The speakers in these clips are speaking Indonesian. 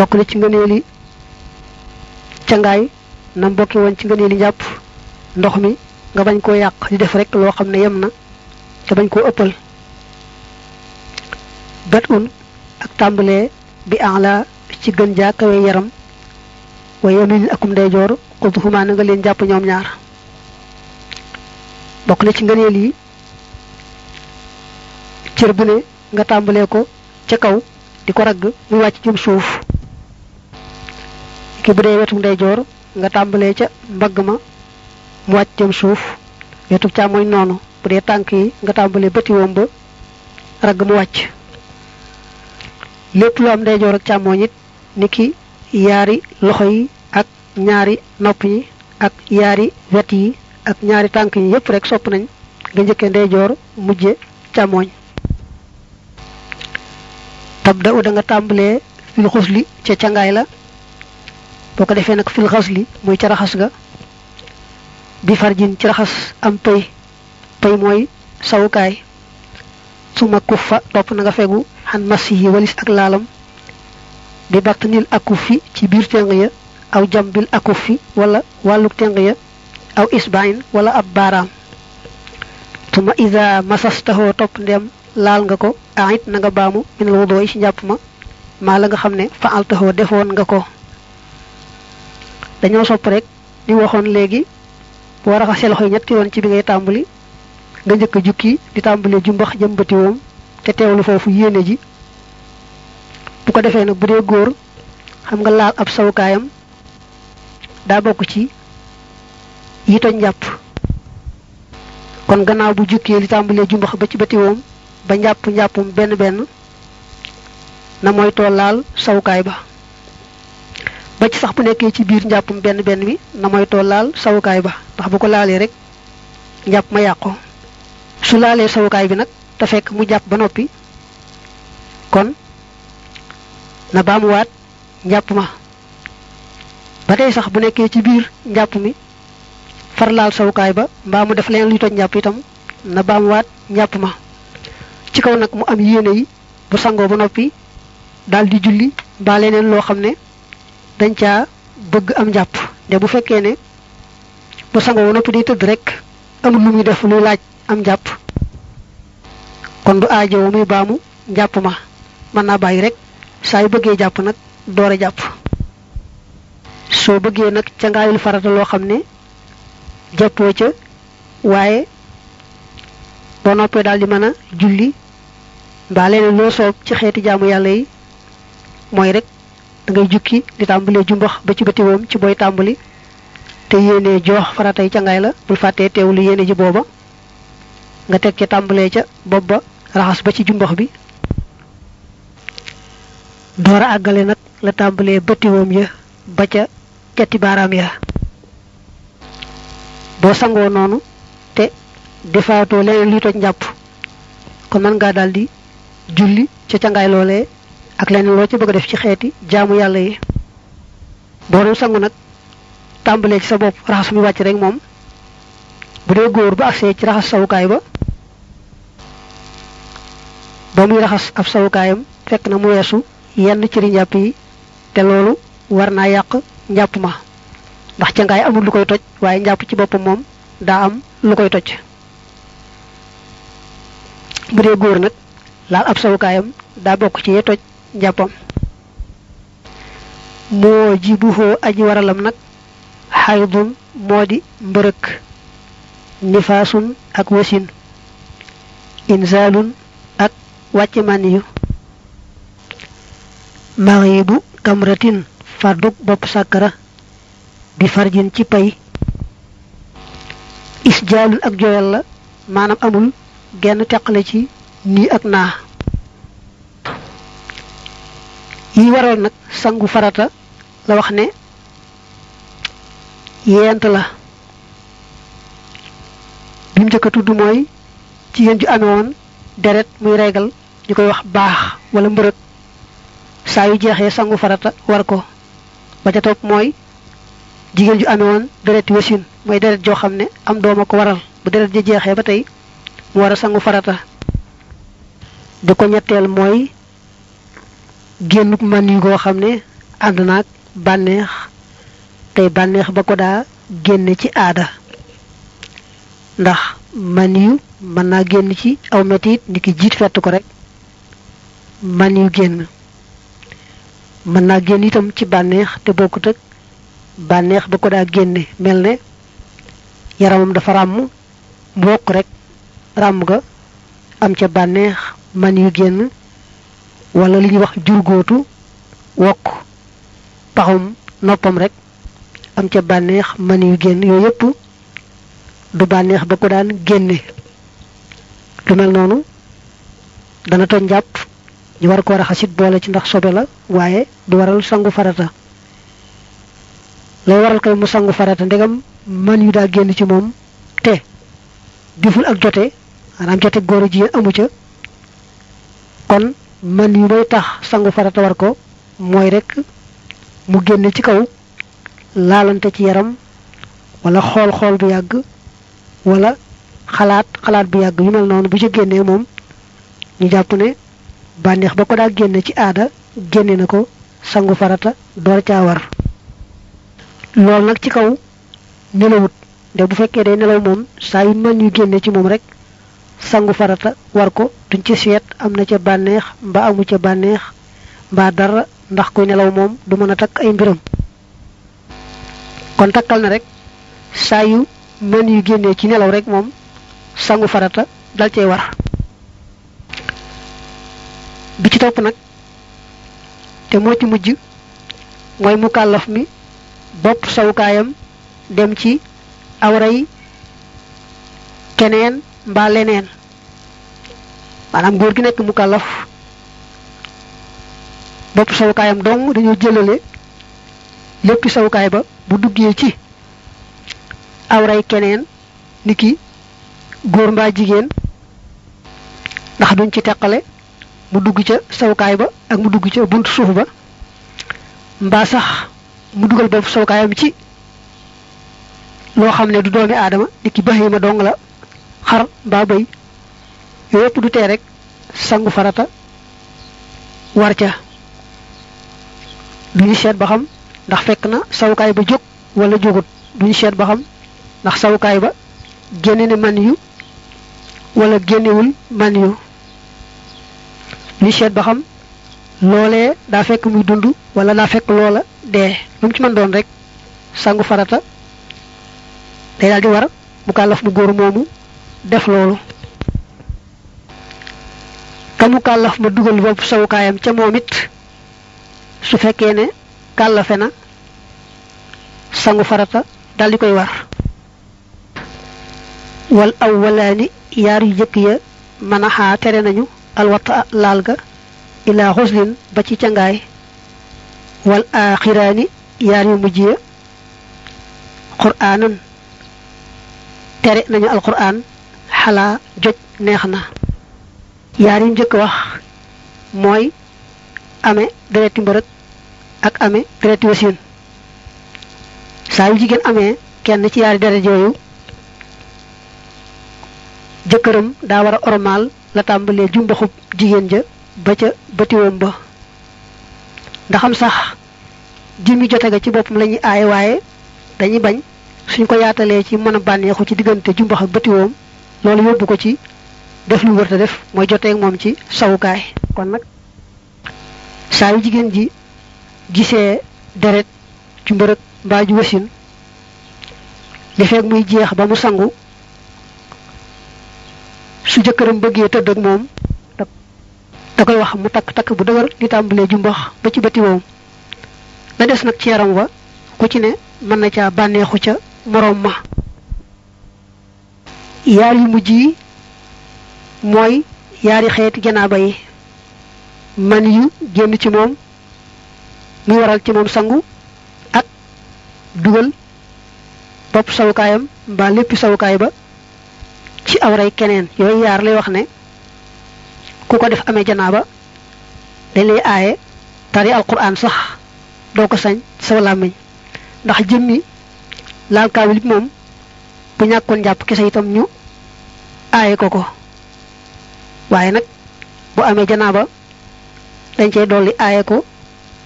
bokk na ci ngëneeli cangaay nam bokki ci ngëneeli njàpp. Ndox mi nga bañ koo yàq di def rek loo xam ne yem na te bañ koo ëppal. Bet un ak tàmbalee ci gën jaa yaram. Wa yamin akum ndeyjoor xudduhuma na nga leen bokk na ci ngëneel yi cër bu ne nga tàmbalee ko ca kaw di ko ragg muy wàcc jëm suuf. Ki bu dee wetu ndeyjoor nga tàmbalee ca mbagg ma mu wàcc jëm suuf wetu càmmoñ noonu bu dee tànk yi nga tàmbalee bëti woom ba mu wàcc. Lépp lu am ndeyjoor ak càmmoñ it niki yaari loxo ak ñaari nopp ak yaari wet ak ñaari tànk yi yépp rek sopp nañ nga njëkke ndeyjoor mujje càmmoñ. Tabda da nga tàmbalee xusli ca cangaay la boo ko defee nag fil xasli muy ca raxas ga. bi farjin ci raxas am pay. pay mooy sawukaay. suma kuffa topp na nga fegu xan mas yi walis ak laalam. bi batnil akufi ci biir teng ya aw jambil akufi wala wàlluk teng ya aw isbain wala ab baaraam. suma ida masastaxoo topp ndem laal nga ko ait na nga baamu minal wudoo ci njàpp ma maa la nga xam ne faaltaxoo defoon nga ko dañoo sopp rek ni waxoon léegi boo raxasee loxo ñetti yoon ci bi ngay tàmbali nga njëkk jukki di tàmbalee jumbax jëmbati woom te teewlu foofu yéene ji. Bu ko defee nag bu dee góor xam nga laal ab sawukaayam daa bokk ci yi toj njàpp. Kon gannaaw bu jukkee li tàmbalee jumbax ba ci bati woom ba njàpp njàppum benn benn na laal sawukaay ba ba ci sax bu nekkee ci biir njàppum benn benn bi na mooy too laal sawukaay ba ndax bu ko laalee rek njàpp ma yàqu. Su laalee sawukaay bi nag te fekk mu jàpp ba noppi kon na baamuwaat njàpp ma. Ba tey sax bu nekkee ci biir njàpp mi far laal sawukaay ba mbaa mu def leen luy toj njàpp itam na baamuwaat njàpp ma. Ci kaw nag mu am yéene yi bu sangoo ba noppi daal di julli mbaa leneen loo xam dañ caa bëgg am njàpp de bu fekkee ne bu sangoo noppi day tëdd rek amul lu muy def luy laaj am njàpp kon du aajowo muy baamu njàpp ma. Mën naa bàyyi rek saa yu bëggee jàpp nag door a jàpp. Soo bëggee nag ca ngaayul farata loo xam ne jàppoo ca waaye boo noppee daal di mën a julli mbaa leneen loo soob ci xeeti jaamu yàlla yi mooy rek ngay jukki di tàmbalee jumbax ba ci bëti woom ci booy tàmbali te yéenee joox faratay cangaay la bul fàttee teewlu yéene ji booba. Nga teg ca tàmbalee ca bopp ba raxas ba ci jumbax bi. Door a àggale nag la tàmbalee bëti woom ya ba ca cati baaraam ya. Boo sangoo noonu te defaatoo leneen luy toj njàpp kon mën ngaa daldi julli ca cangaay loolee ak leneen loo ci bëgg def ci xeeti jaamu yàlla yi. Boo doon sangu nag tàmbalee ci sa bopp raxas mi wàcc rek moom. Bu dee góor ba agsee ci raxas sawukaay ba ba muy raxas ab sawukaayam fekk na mu weesu yenn cëri njàpp yi te loolu war naa yàq njàpp ma. Ndax cangaay amul lu koy toj waaye njàpp ci boppam moom daa am lu koy toj. Bu dee góor nag laal ab sawukaayam daa bokk ci ye toj njàppam moo ji bu xoo aji waralam nag xaydun moo di mbërëk nifaasun ak wasin inzaalun ak wàcce mànniyu maxiibu kamratin fàddug bopp sàkkara bi farjin ci pay. Isjaalun ak joyal la amul genn teqale ci nii ak naa yi waral nag sangu farata la wax ne yent la. Bi mu njëkk a tudd mooy jigéen ju amewoon deret muy reegal ñu koy wax baax wala mbërëg. Saa yu jeexee sangu farata war ko. Ba ca topp mooy jigéen ju amewoon deret wesin mooy deret joo xam ne am dooma ko waral. Bu deret ji jeexee ba tey mu war a sangu farata. Di ko ñetteel mooy génnuk man yi goo xam ne ànd naag bànneex bànneex ba ko daa génne ci aada. Ndax man yu mën naa génn ci aw metit ni ki jiit fett ko rek man yu génn. Mën naa génn itam ci bànneex te ak bànneex ba ko daa génne. Yaramam dafa wokk rek ràmm ga am ca bànneex man yu génn wala li ñuy wax jurgóotu wokk paxum noppam rek am ca bànneex man yu génn yooyu yépp du bànneex ba ko daan génne. Lu mel noonu dana toj njàpp ñu war ko raxasit boole ci ndax sobe la waaye du waral sangu farata. Lay waral kay mu sangu farata ndegam man yu daa génn ci moom te diful ak jote maanaam jote góor amu ca. Kon man yu may tax sangu farata war ko mooy rek mu génn ci kaw laalante ci yaram wala xool xool bu yàgg wala xalaat xalaat bu yàgg yu mel noonu bu ci génnee moom ñu jàpp ne bànneex ba ko daa génne ci aada génne na ko sangu farata door caa war. loolu nag ci kaw nelawut nde bu fekkee day nelaw moom saa yu mën yu génne ci moom rek sangu farata war ko duñ ci seet am na ca bànneex mbaa amu ca bànneex mbaa dara ndax kuy nelaw moom du mën a takk ay mbiram. Kon takkal na rek saa yu mën yu génnee ci nelaw rek moom sangu farata dal cay war. Bi ci topp nag te moo ci mujj mooy mukallaf mi bopp sawukaayam dem ci awray keneen mbaa leneen maanaam góor gi nekk mukallaf bopp sawukaayam dong dañoo jëlale lépp sawukaay ba bu duggee ci awray keneen niki góor mbaa jigéen ndax duñ ci teqale mu dugg ca sawukaay ba ak mu dugg ca buntu suuf ba mbaa sax mu dugal bopp sawukaayam ci loo xam du doomi niki bahima dong la xar mbaa bëy yooyu yëpp du rek sangu farata war ca. Duñu seet ba xam ndax fekk na sawukaay ba jóg wala jógut. Duñu seet ba xam ndax sawukaay ba génne ne man yu wala génnewul man yu. Duñu seet ba xam loolee daa fekk muy dund wala daa fekk loola dee. Lu ci mën doon rek sangu farata day daal di war mu kàllaf mu góor moomu def loolu. Kamu kàllaf ma dugal bopp sawukaayam ca moom it su fekkee ne kàllafe na sangu farata daldi koy war. Wal awwalaani yaar yu jëkk ya mën xaa tere nañu alwata laal ga ilaa xuslin ba ci cangaay. Wal aaxiraani yaar yu mujj ya quraanan. Tere nañu alquran xalaa joj neex na yaar njëkk wax mooy ame dereti ak ame dereti wasin. Saa yu jigéen amee kenn ci yaari deret yooyu jëkkëram daa war a ormaal la tàmbalee jumbaxub jigéen ja ba ca batiwoom ba. Ndaxam sax jëmmi jote ga ci boppam la ñuy aaye waaye dañuy bañ suñ ko yaatalee ci mën a bànneexu ci diggante jumbax ak loolu yóbbu ko ci def lu wërta def mooy joteeg moom ci sawukaay. Kon nag saa yu jigéen ji gisee deret ci mbërëg mbaa wasin li fekk muy jeex ba mu sangu su jëkkëram bëggee tëdd ak moom da koy wax mu takk takk bu dëgër di tàmbalee jumbax ba ci bëti woom. La des nag ci yaram wa ku ci ne mën na caa bànneexu ca moroom ma yaar yu mujj yi mooy yaari xeeti janaaba yi. man yu génn ci moom muy waral ci moom sangu ak dugal bopp sawukaayam mbaa léppi sawukaay ba ci awray keneen. yooyu yaar lay wax ne ku def amee janaaba dañ lay aaye tari alquran sax doo ko sañ sa làmmiñ. ndax jëmmi laal kaawil moom bu ñàkkoon jàpp kese itam ñu aaye ko ko waaye nag bu amee janaaba dañ cey dolli aaye ko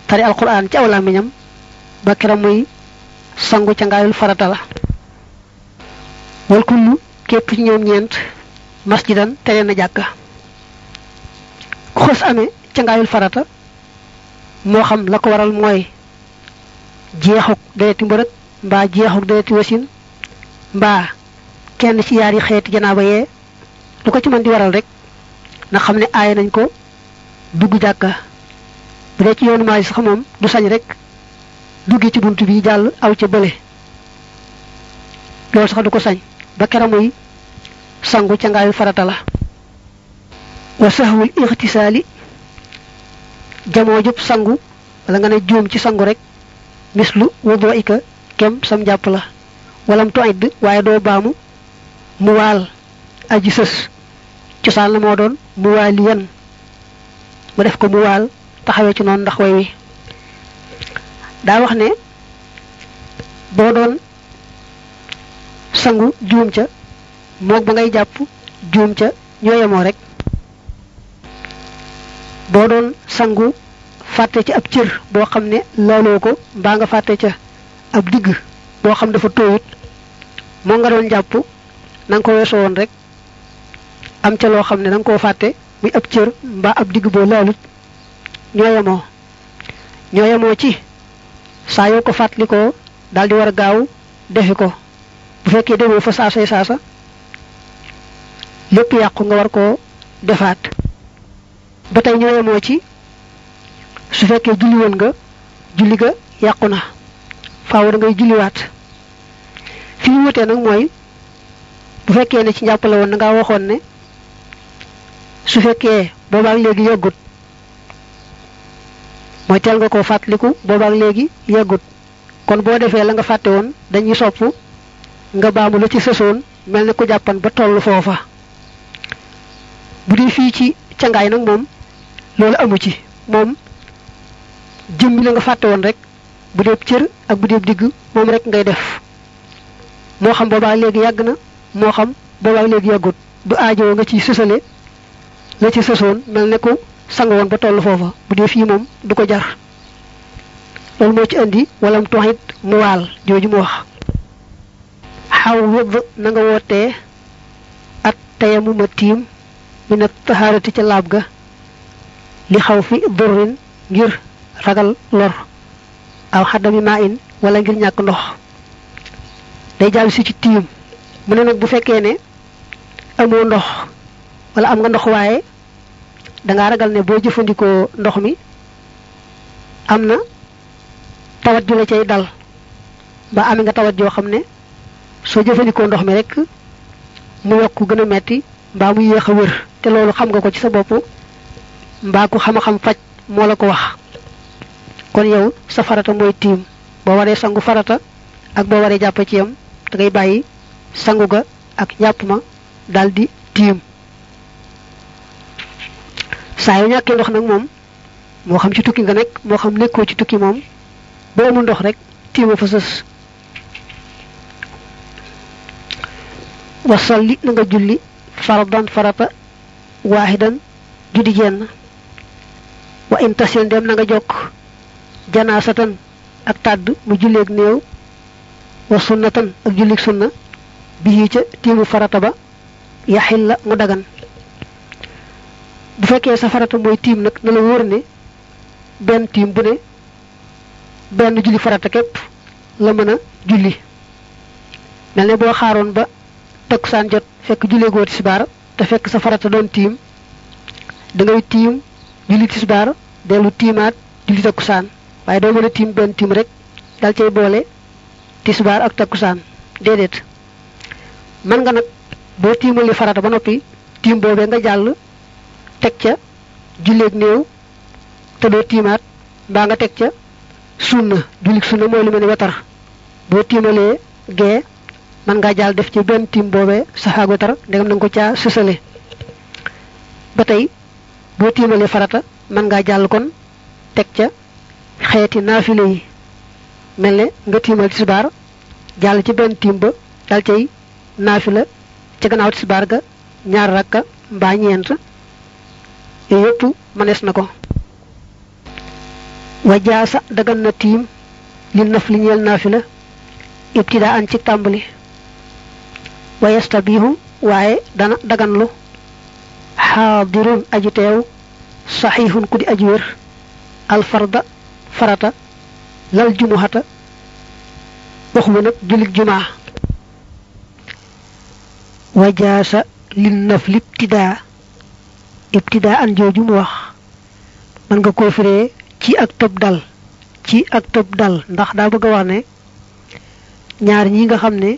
tari alquran ci aw làmmiñam ba kera muy sangu ca ngaayul farata la wal képp ci ñoom ñeent masjidan tere na jàkka xës amee ca ngaayul farata. Moo xam la ko waral mooy jeexuk dereti mbërëg mbaa jeexuk dereti wasin mbaa kenn ci yaari xeeti janaaba yee lu ko ci mën di waral rek na xam ne aay nañ ko dugg jàkka. Bu dee ci yoonu maay sax du sañ rek duggi ci bunt bi jàll aw ca bële. Loolu sax du ko sañ. Ba kera sangu ngaayu farata la. Wa sahwul jamoo jub sangu wala nga ne juum ci sangu rek mislu wudo ika kem sam jàpp la walam tuid waaye doo baamu mu waal aji sës. Cosaan la moo doon mu waali yan. Mu def ko mu waal taxawee ci noonu ndax way wi. Daa wax ne boo doon sangu juum ca moog ba ngay jàpp juum ca ñoo yemoo rek. Boo doon sangu fàtte ci ab cër ne laaloo ko mbaa nga fàtte ca ab digg boo xam dafa moo nga doon jàpp na ko weesoo woon rek am ca loo xam ne da nga koo fàtte muy ab cër mbaa ab digg boo laalut ñoo yemoo. Ñoo yemoo ci saa yoo ko fàttalikoo daal di war a gaaw defi ko. Bu fekkee demoo fa saasay saasa lépp yàqu nga war koo defaat. Ba tey ñoo ci su fekkee julli woon nga julli ga yàqu na. Faaw da ngay julliwaat fi ñu wutee nag mooy bu fekkee ne ci njàppale woon na ngaa waxoon ne su fekkee boobaak léegi yeggut mooy teel nga koo fàttaliku boobaak léegi kon boo defee la nga fàtte woon dañuy sopp nga baamu la ci sësoon mel ne ku jàppan ba toll foofa. Bu dee fii ci cangaay nag moom loolu amu ci. La nga woon rek bu dee cër ak digg rek ngay def moo xam boobaak léegi yàgg na moo xam boobaak léegi yàggut. Du aajoo nga ci sësale la ci sësoon mel ne sang woon ba toll foofa bu dee fii moom du ko jar. Ci indi walam toxit mu waal jooju mu wax. Xaw wëdd na nga wootee at tayamuma tiim mi na taxaarati ca laab ga li xaw fi durrin ngir ragal lor aw xaddami maa in wala ngir ndox day jàll si ci tiim. Mu ne nag bu fekkee ne amoo ndox wala am nga ndox waaye dangaa ragal ne boo jëfandikoo ndox mi am na tawat ju la cay dal. Ba amee nga tawat joo xam ne soo ndox mi rek mu yokk gën a metti mbaa mu yéex a wër. Te loolu xam nga ko ci sa bopp mbaa ku xam-xam faj moo la ko wax. Kon yow sa farata mooy tiim. Boo sangu farata ak waree jàpp ci yam da ngay bàyyi sangu ga ak jàpp ma daldi tiim. Saa yu ñàkkee ndox nag moom moo xam ci tukki nga nekk moo xam nekkoo ci tukki moom boo amul ndox rek tiima fa sës. Wasalli na nga julli faradan farata waaxidan judi jenn. Wa in tasil dem na nga jokk janaasatan ak tàdd mu julleeg néew wa sunnatan ak jullig sunna bii ca tiimu farata ba yaxil la mu dagan. Bu fekkee sa farata mooy tiim nag na la wóor ne benn tiim bu ne benn julli farata képp la mën a julli. Mel ne boo xaaroon ba takkusaan jot fekk jullee goo tisbaar te fekk sa farata doon tiim da ngay tiim julli tisbaar dellu tiimaat julli takkusaan. Waaye doo mën a tiim benn tiim rek dal cay tisbaar ak takkusaan. Déedéet. Mën nga nag boo tiimali farata ba noppi tiim boobee nga jàll teg ca julleeg néew te doo tiimaat mbaa nga teg ca sunna. Jullit sunna mooy lu boo tiimalee gee man ngaa jàll def ci benn tiim boobee saxaag wetar ndegam na nga ko caa sësale. Ba tey boo tiimalee farata man ngaa jàll kon teg ca xeeti naafile yi mel ne nga tiimal tisbaar jàll ci benn tiim ba dal cay naafila ca gannaaw tisbaar ga ñaar rakka mbaa ñeent yëpp mënees na ko. Dagan na tiim li naf li ñeel naafila ibtidaa an ci tàmbali. Wa yastabihu waaye dana daganlu. Xaadirun aji di aji alfarda farata lal jumuhata waxuma nag julik jumaa. Wajaasa lin naf libtidaa ibtidaa an jooju mu wax. Mën nga koo firee ci ak tëb dal ci ak tëb dal ndax daa bëgg wax ne ñaar ñi nga xam ne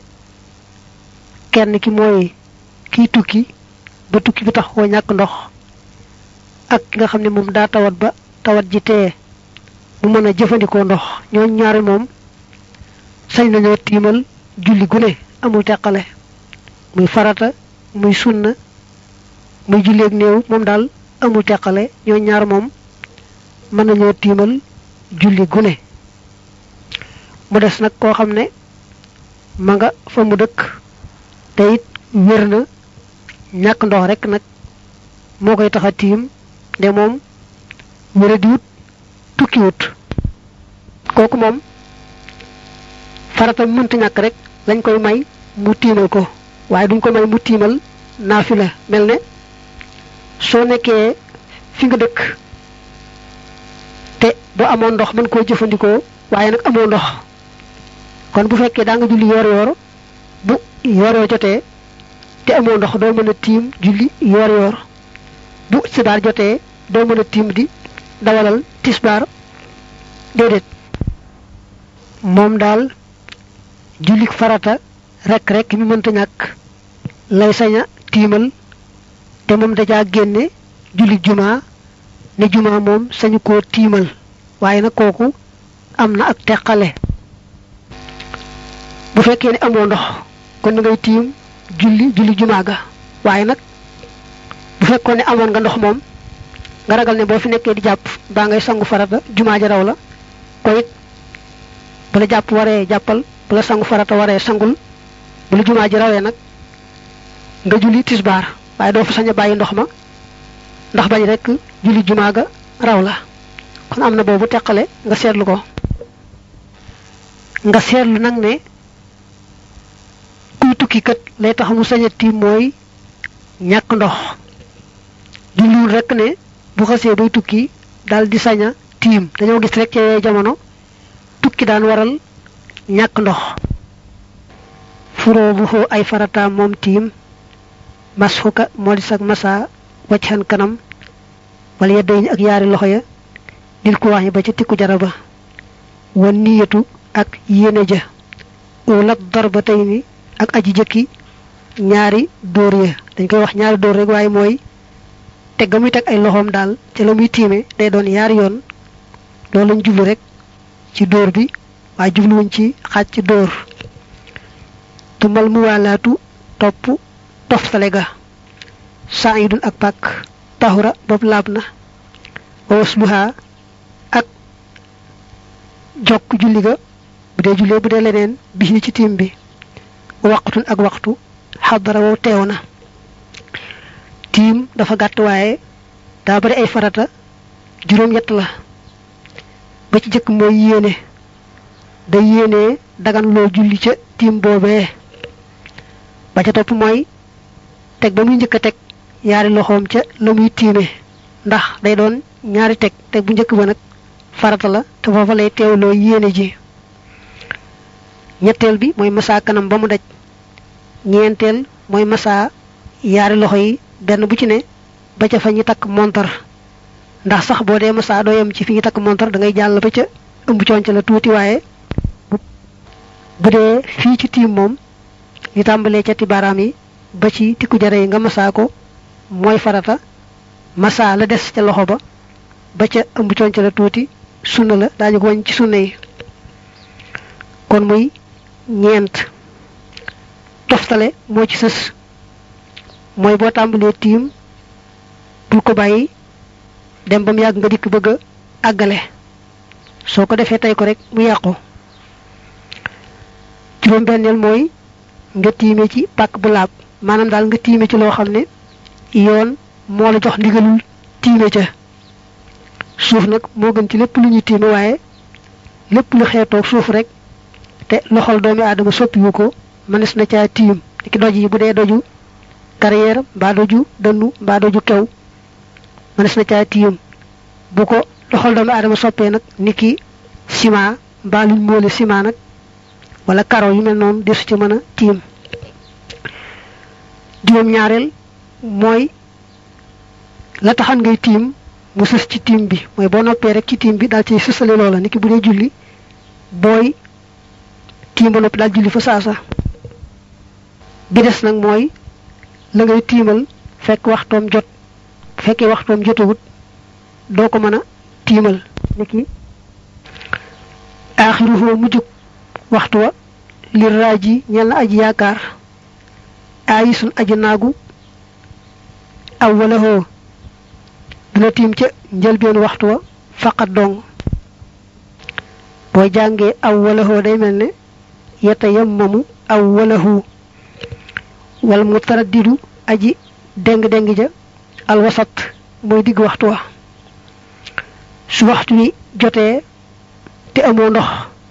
kenn ki mooy kiy tukki ba tukki bi tax koo ñàkk ndox ak ki nga xam ne daa tawat ba tawat ji tee mu mën a jëfandikoo ndox. ñoo ñaari moom sañ nañoo tiimal julli gu ne amul teqale. muy farata, muy sunna, muy julli ak néew, moom daal amul teqale. ñoo ñaar moom mën nañoo tiimal julli gu ne. mu des nag koo xam ne ma nga fa mu dëkk. te it wér na. ñàkk ndox rek nag moo koy tax a tiim. de moom wéradiwut. Tukkiwut kooku moom farata mënta ñàkk rek lañ koy may mu tiimal ko waaye duñ ko may mu tiimal naafila mel ne soo nekkee fi nga dëkk te boo amoon ndox mën koo jëfandikoo waaye nag amoo ndox kon bu fekkee daa nga julli yoor yoor bu yoor jotee te amoo ndox doo mën a tiim julli yoor yoor bu sibaar jotee doo mën a tiim di dawalal tisbaar déedéet. Moom daal jullik farata rek rek mi mënta ñàkk. Lay saña tiimal te moom dajaa génne jullik jumaa ne jumaa moom sañu koo tiimal waaye nag kooku am na ak teqale. Bu fekkee ne amoo ndox kon da ngay tiim julli julli jumaa ga. Waaye nag bu fekkoon ne nga ndox moom nga ragal ne boo fi nekkee di jàpp baa ngay sangu farata jumaa ja raw la ko it bu la jàpp waree jàppal bu la sangu farata waree sangul bu la jumaa ji rawee nag nga julli tisbaar waaye doo fa sañ a bàyyi ndox ma ndax bañ rek julli jumaa ga raw la. Kon am na boobu teqale nga seetlu ko. Nga seetlu nag ne kuy tukki kat lay tax mu sañ a tiim mooy ñàkk ndox. Rek ne bu xasee bay tukki dal di sañ a tiim. Dañoo gis rek ci jamono tukki daan waral ñàkk ndox. Furoo bu xoo ay farataam moom tiim masxuka moo di sag masa waccan kanam wala yeddañ ak yaari loxo ya dil ku wax ba ca tikku jaraba wan niyatu ak yéene ja. Ulat darba tey ni ak aji jëkki ñaari dóor ya. Dañ koy wax ñaari dóor rek waaye mooy teg ga muy teg ay loxoom daal ca la muy tiime day doon yaari yoon. Loolu lañ jublu rek ci dóor bi waaye jubluwuñ ci xaaj ci dóor. Tumal mu waalaatu topp toftale ga. Saidun ak pàkk tahura bopp laab na. Wasluha ak jokk julli ga bu dee jullee bu bi ci waqtun ak waxtu xadara wow tiim dafa gàtt waaye daa bari ay farata. Juróom ñett la. Ba ci jëkk mooy yéene. Day yéene dagan loo julli ca tiim boobee. Ba ca topp mooy teg ba muy njëkk a teg yaari loxoom ca la muy tiime. Ndax day doon ñaari teg. Teg bu njëkk ba nag farata la te foofa lay teewloo yéene ji. Ñetteel bi mooy masa kanam ba mu daj. Ñeenteel mooy masa yaari loxo yi benn bu ci ne ba ca fa ñu takk montar. ndax sax boo dee masa doo yem ci fi ñu takk montar da ngay jàll ba ca ëmb conc la tuuti waaye bu dee fii ci tiim moom li tàmbalee ca ti baaraam yi ba ci tikku jare yi nga masa ko mooy farata masa la des ca loxo ba ba ca ëmb conc la tuuti sunna la ci sunna yi. kon muy ñeent. toftale moo ci sës mooy boo tàmbalee tiim bul ko bàyyi dem ba mu yàgg nga dikk bëgg a àggale. Soo ko defee tey ko rek mu yàqu. Juróom-benneel mooy nga tiime ci pàkk bu laab. Maanaam daal nga tiime ci loo xam ne yoon moo la jox ndigalul tiime ca. Suuf nag moo gën ci lépp lu ñuy tiime waaye lépp lu xeetoog suuf rek te loxol doomi aadama soppiwu ko mënees na caa tiim. Ki doj yi bu dee doju carrière mbaa doju dënnu mbaa doju kew. Mënees na caa tiim. Bu ko loxol doomi aadama soppee nag ni ki ciment mbaa luñ moole ciment nag wala karo yu mel noonu desu ci mën a tiim. Juróom ñaareel mooy la taxan ngay tiim mu sës ci tiim bi. Mooy boo noppee rek ci tiim bi daal ciy sësale loola niki bu dee julli booy tiim ba daal julli fa saasa. Bi des nag mooy la ngay tiimal fekk waxtoom jot fekkee waxtoom jotagut doo ko mën a tiimal. Niki aaxiruhu mujjug waxtu wa li raaji ñel na aji yaakaar aayisun aji naagu awwalahoo dina tiim ca njëlbeen waxtu wa faqat dong. Boo jàngee awwalahoo day mel ne yeta yammamu awwalahu. Wal mutaraddidu aji deng-deng ja alwasat mooy digg waxtu wa. Su waxtu wi jotee te amoo ndox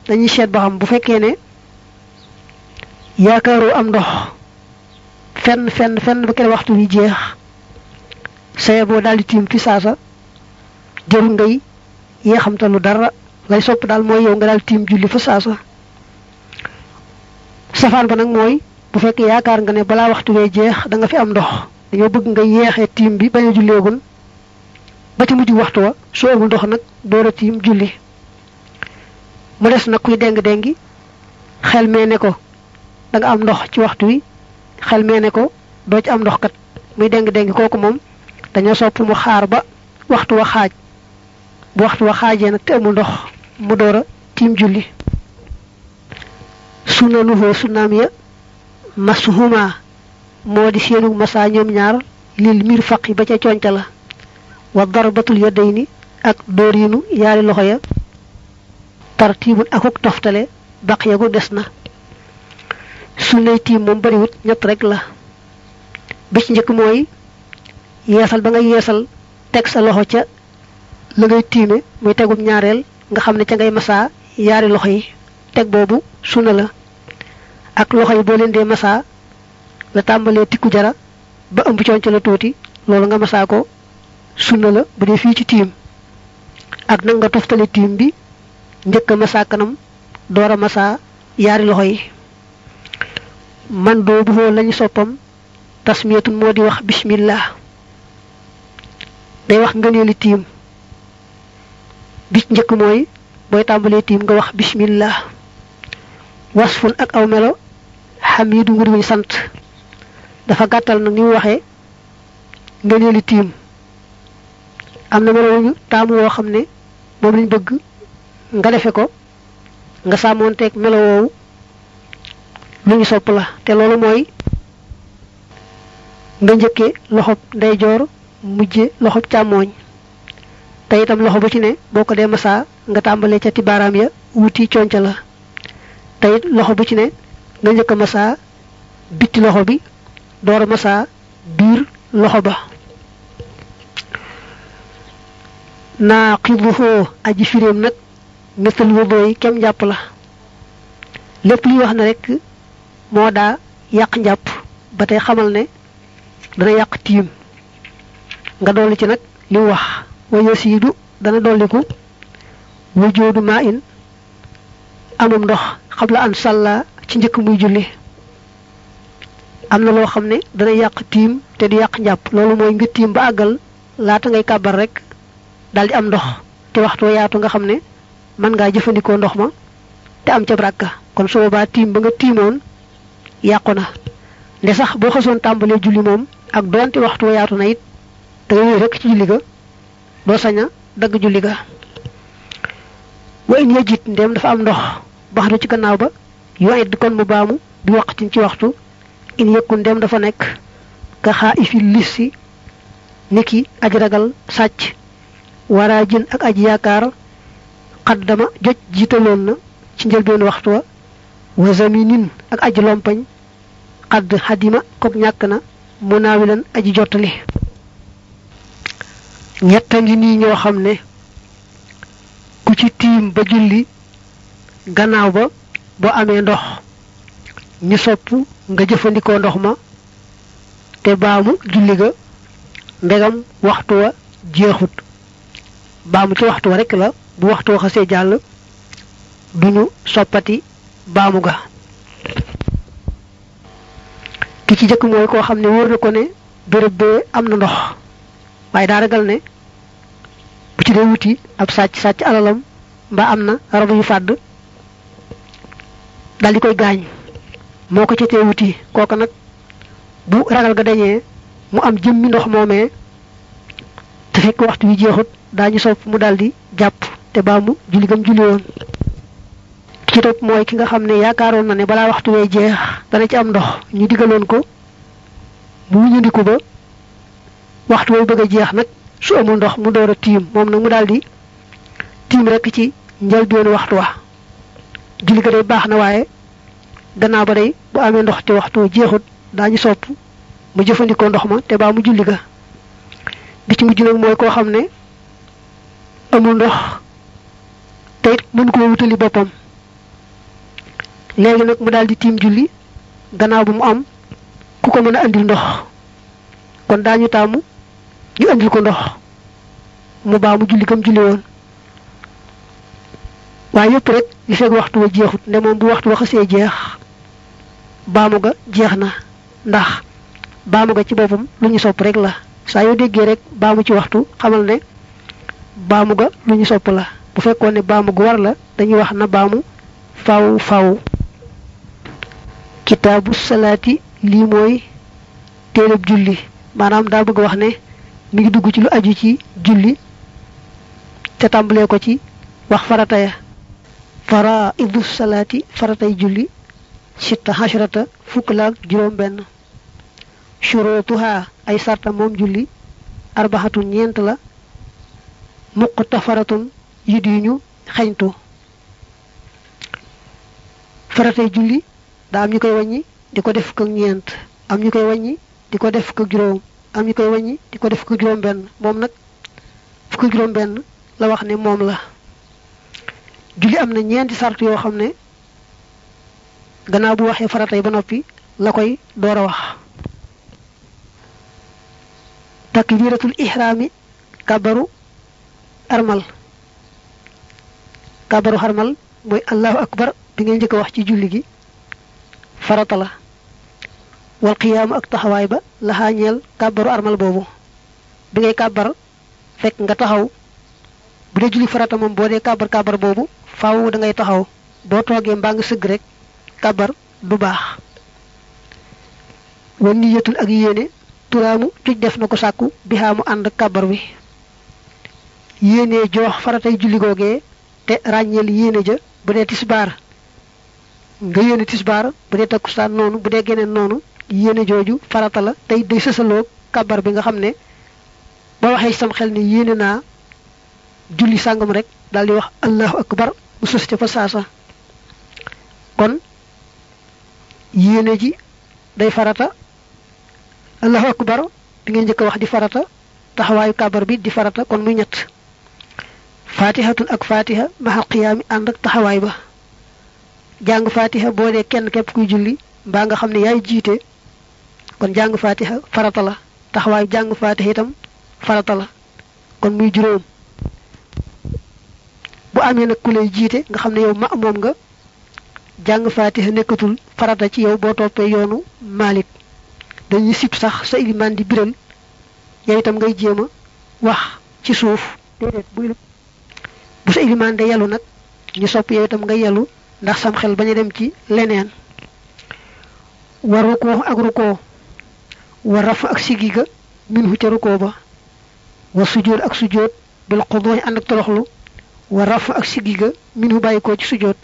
dañuy seet ba xam bu fekkee ne yaakaaroo am ndox fenn fenn fenn ba kere waxtu wi jeex saye boo daal di tiim fi saasa jërul ngay yeexamtalu dara lay sopp daal mooy yow nga daal tiim julli fa saasa. Safaan ba nag mooy bu fekkee yaakaar nga ne balaa waxtu wee jeex da nga fi am ndox dañoo bëgg nga yeexee tiim bi bañ a julleegul. Ba ci mujj waxtu wa soo amul ndox nag door a tiim julli. Mu des nag kuy deng dengi xel mee ne ko da nga am ndox ci waxtu wi. Xel mee ne ko doo ci am ndox kat. Muy deng dengi kooku moom dañoo sopp mu xaar ba waxtu wa xaaj. Bu waxtu wa xaajee nag te amul ndox mu door a tiim julli. Sunanuhoo sunaam ya masuhuma moo di seenu masa ñoom ñaar lil mir faqi ba ca conca la wa darbatul yadayni ak dóorinu yaari loxo ya tartibun akuk toftale baq yagu des na sunnay tiim moom bariwut ñett rek la bi ci njëkk mooy yeesal ba nga yeesal teg sa loxo ca la ngay tiime muy tegum ñaareel nga xam ca ngay masaa yaari loxo yi sunna la ak loxo yi boo leen dee masaa la tàmbalee tikku jara ba ëmb conc la tuuti loolu nga masaa ko sunna la bu dee ci tiim. Ak nag nga toftale tiim bi njëkk a masaa kanam door a masaa yaari loxo yi. Man doo bu foo lañu soppam tasmiyatun moo di wax bismillah. Day wax ngëneeli tiim. Bi njëkk mooy booy tàmbalee tiim nga wax bismillah. Wasfun ak aw melo xamidu ngir wuñ sant. dafa gàttal nag ni mu waxee ngëneeli tiim. am na melo wuñu taamu woo xam bëgg nga defe ko nga sàmmoonteeg melo woowu lu ñu sopp la. te loolu mooy nga njëkke loxob ndeyjoor mujje loxob càmmooñ. te itam loxo bu ci ne boo ko dee masaa nga tàmbalee ca ti baaraam ya wuti conca la. te bu ci ne nga njëkk a masaa bitti loxo bi door a masaa biir loxo ba. Naa xibuhoo aji firéem nag métal wobooy kem njàpp la. Lépp luy wax ne rek moo daa yàq njàpp ba tey xamal ne dana yàq tiim. Nga dolli ci nag li wax wayo siidu dana dolliku wujoodu maa in amum ndox xabla an sàlla ci njëkk muy julli. Am na loo xam ne dana yàq tiim te du yàq njàpp. Loolu mooy nga tiim ba àggal laata ngay kàbbar rek daldi am ndox te waxtoo yaatu nga xam ne mën ngaa jëfandikoo ndox ma te am ca bràkka kon ba nga sax julli ak waxtu yaatu na it rek ci julli ga doo sañ a julli ga. Wa in yajit ndem dafa am ndox ci gannaaw ba yu it kon mu baamu bi waqtin ci waxtu in yëkkun ndem dafa nekk ka xaa ifi lissi niki aji ragal sàcc waraa jin ak aji yaakaar xaddama joj jiitaloon na ci njëlbeen waxtu wa wa zaminin ak aji lompañ xadd xadima kook ñàkk na mu naawilan aji jottali. Ñetta ngi nii ñoo xam ne ku ci tiim ba julli bo amee ndox ñu sopp nga jëfandikoo ndox ma te baamu julli ga ndegam waxtu wa jeexut baamu ci waxtu wa rek la bu waxtu wa xasee jàll duñu soppati baamu ga ki ci jëkk mooy koo xam ne wóor na ko ne béréb bee am na ndox waaye daa ragal ne bu ci dee wuti ab sàcc sàcc alalam mbaa am na rab yu fàdd dal di koy gaañ moo ko ci tee wuti nag bu ragal ga dañee mu am jëmmi ndox moomee te fekk waxtu wi jeexut daañu sopp mu daldi jàpp te baa mu julli gam julli woon. Ci topp mooy ki nga xam ne yaakaaroon na ne balaa waxtu wee jeex dana ci am ndox ñu digaloon ko mu wuñandiku ba waxtu way bëgg a jeex nag su amul ndox mu door a tiim moom nag mu daldi tiim rekk ci njëlbéenu waxtu wa. Julli ga day baax na waaye gannaaw ba day bu amee ndox te waxtu jeexut daañu sopp mu jëfandikoo ndox ma te baa mu julli ga. Bi ci mujj nag mooy koo xam ne amul ndox it mën koo wutali boppam. Léegi nag mu daal di julli gannaaw bu mu am ku ko mën a andil ndox. Kon daañu taamu ñu andil ko ndox mu baa mu julli gam julli woon. Waaye yëpp rek li waxtu wa jeexut ne moom bu waxtu wa xasee jeex baamu ga jeex na. Ndax baamu ga ci boppam lu ñu sopp rek la. Saa yoo déggee rek baamu ci waxtu xamal ne baamu ga lu ñu sopp la. Bu fekkoon ne baamu gu war la dañuy wax na baamu faw faw. Kitaabu salaati lii mooy téeleb julli. Maanaam daa bëgg wax ne mi ngi dugg ci lu aju ci julli te tàmbalee ko ci wax farata ya. Salaati faratay julli sitta hashrata fukk laak juróom benn shurutuha ay sarta moom julli arbaxatun ñeent la. Muqtafaratun yi di ñu julli daa am ñu koy wàññi di ko def ko ñeent. Am ñu koy wàññi di ko def ko juróom. Am ñu koy wàññi di ko def ko moom nag fukk juróom benn la wax ne moom la. Julli am na ñeenti sart yoo xam ne gannaaw bu waxee faratay ba noppi la koy door a wax. Takbiratul ihraami kabaru armal. Kabaru armal mooy allahu akbar bi ngay njëkk wax ci julli gi. Farata la. Wal qiyaamu ak taxawaay ba laxaa ñeel kabaru armal boobu. Bi ngay kabar fekk nga taxaw. Bu dee julli farata moom boo dee kabar kabar boobu faaw da ngay taxaw. Boo toogee mbaa nga sëgg rek kabar du baax. Wan niyatul ak yéene turaamu tuj def na ko sàkku bi xaamu ànd kabar wi. Yéene joox faratay julli googee te ràññeel yéene ja bu dee tisbaar. Nga yéene tisbaar bu dee takkusaan noonu bu dee geneen noonu yéene jooju farata la tey day kabar bi nga xam ne ba waxee sam xel ne yéene naa julli sàngam rek daal di wax allahu akbar mu sës ca fa saasa. Kon yéene ji day farata. Allahu akbar bi ngeen njëkk a wax di farata. Taxawaayu kabar bi di farata kon muy ñett. Fatihatun ak fatiha maxal qiyaami ànd ak taxawaay ba. Jàng fatiha boo dee kenn képp kuy julli mbaa nga xam ne yaay jiite. Kon jàng fatiha farata la. Taxawaayu jàng fatiha itam farata la. Kon muy juróom. Bu amee nag ku lay jiite nga xam ne yow ma moom nga jàng fatiha nekkatul farata ci yow boo toppee yoonu Malik dañuy sib sax sa ilimaan di biral. Yow itam ngay jéem a wax ci suuf. Déedéet buy bu sa ilimaan de yelu nag ñu sopp yow itam nga yelu ndax sam xel bañ a dem ci leneen. Wa rukoo ak rukoo wa rafa ak sigi ga minhu ca rukoo ba. Wa sujjóot ak sujjóot bil xudooñ ànd ak toroxlu. Wa rafa ak sigi ga minhu bàyyi ko ci sujjóot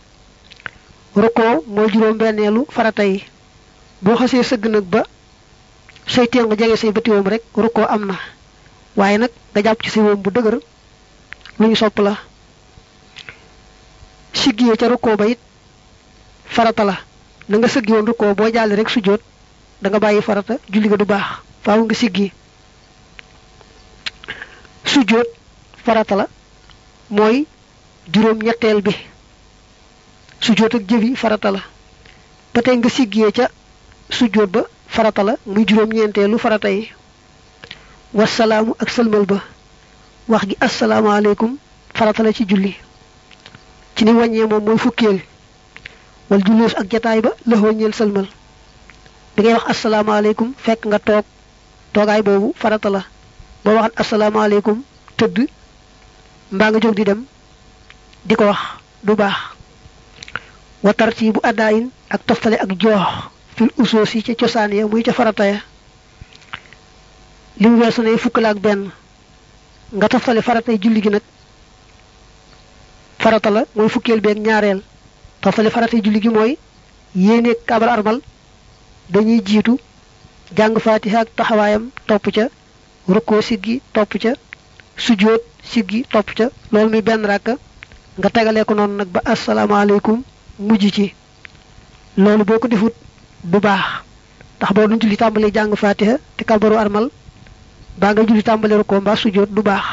rukoo mooy juróom benneelu farata yi. Boo xasee sëgg nag ba say téng jege say bëtiwoom rek rukoo am na. Waaye nag nga jàpp ci say woom bu dëgër lu sopp la. Siggiyee ca rukkoo ba it farata la. Na nga sëggi woon rukkoo boo jàll rek sujjóot da nga bàyyi farata julli ga du baax faaw nga sujjóot farata la mooy juróom ñetteel bi sujjóot ak jëfi farata la. Ba tey nga siggee ca sujjóot ba farata la muy juróom ñeenteelu farata yi. Wasalaamu ak sëlmal ba. Wax gi asalaamaaleykum farata la ci julli. Ci ni wàññee moom mooy fukkeel. Wal julloos ak jataay ba lëxoo ñeel sëlmal. Bi ngay wax asalaamaaleykum fekk nga toog. Toogaay boobu farata la. Boo waxat asalaamaaleykum tëdd. Mbaa nga jóg di dem. Di wax. Du baax wa tartibu adaayin ak toftale ak joox fil usoos yi ca cosaan ya muy ca farata ya. Li mu weesu ne fukk la ak benn nga toftale faratay julli gi nag. Farata la mooy fukkeel beeg ñaareel. Toftale faratay julli gi mooy yéene kabar armal dañuy jiitu jàng fatiha ak taxawaayam topp ca rukkoo siggi topp ca sujjóot siggi topp ca loolu muy benn ràkka nga tegalee ko noonu nag ba asalaamaaleykum mujj ci. Loolu boo ko defut du baax. Ndax boo doon julli fatiha te kabaru armal baa nga julli tàmbalee rukkoo mbaa sujjóot du baax